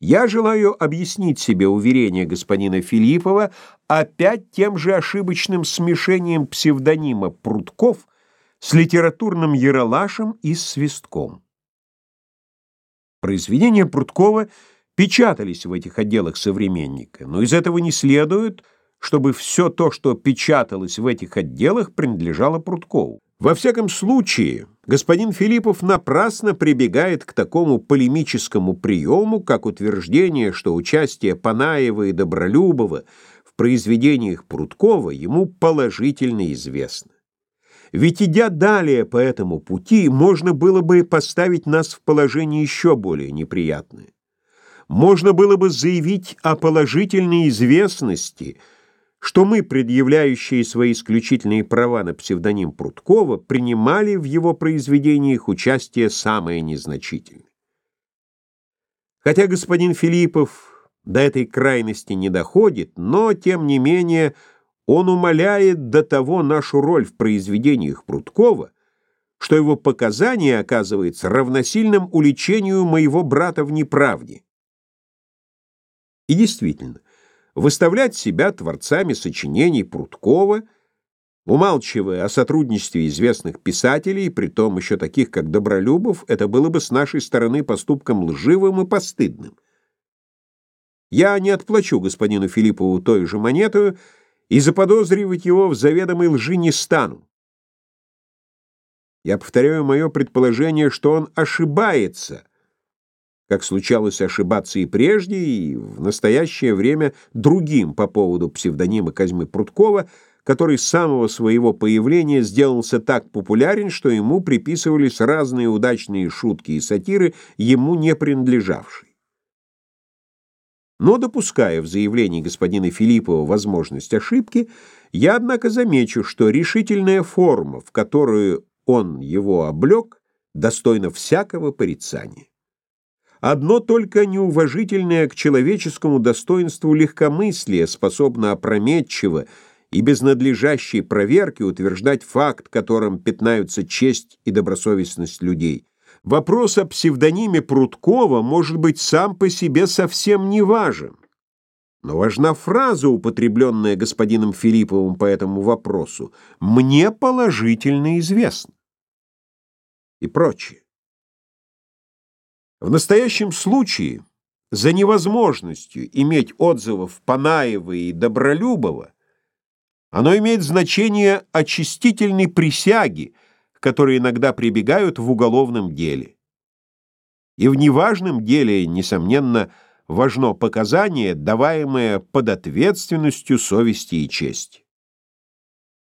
Я желаю объяснить себе уверение господина Филиппова опять тем же ошибочным смешением псевдонима Прутков с литературным яролашем и свистком. Произведения Пруткова печатались в этих отделах «Современника», но из этого не следует, чтобы все то, что печаталось в этих отделах, принадлежало Пруткову. Во всяком случае, господин Филиппов напрасно прибегает к такому полемическому приему, как утверждение, что участие Панаева и Добролюбова в произведениях Пруткова ему положительно известно. Ведь идя далее по этому пути, можно было бы поставить нас в положение еще более неприятное. Можно было бы заявить о положительной известности – что мы, предъявляющие свои исключительные права на псевдоним Пруткова, принимали в его произведениях участие самое незначительное. Хотя господин Филиппов до этой крайности не доходит, но, тем не менее, он умаляет до того нашу роль в произведениях Пруткова, что его показание оказывается равносильным уличению моего брата в неправде. И действительно, выставлять себя творцами сочинений Пруткова, умалчивая о сотрудничестве известных писателей, при том еще таких, как Добролюбов, это было бы с нашей стороны поступком лживым и постыдным. Я не отплачу господину Филиппову той же монетою и заподозривать его в заведомой лжи не стану. Я повторяю мое предположение, что он ошибается, как случалось ошибаться и прежде, и в настоящее время другим по поводу псевдонима Козьмы Пруткова, который с самого своего появления сделался так популярен, что ему приписывались разные удачные шутки и сатиры, ему не принадлежавшие. Но допуская в заявлении господина Филиппова возможность ошибки, я, однако, замечу, что решительная форма, в которую он его облег, достойна всякого порицания. Одно только неуважительное к человеческому достоинству легкомыслие способно опрометчиво и без надлежащей проверки утверждать факт, которым пятнаются честь и добросовестность людей. Вопрос о псевдониме Пруткова может быть сам по себе совсем не важен. Но важна фраза, употребленная господином Филипповым по этому вопросу «мне положительно известно» и прочее. В настоящем случае за невозможностью иметь отзывов Панаева и Добролюбова оно имеет значение очистительной присяги, к которой иногда прибегают в уголовном деле. И в неважном деле, несомненно, важно показание, даваемое под ответственностью совести и чести.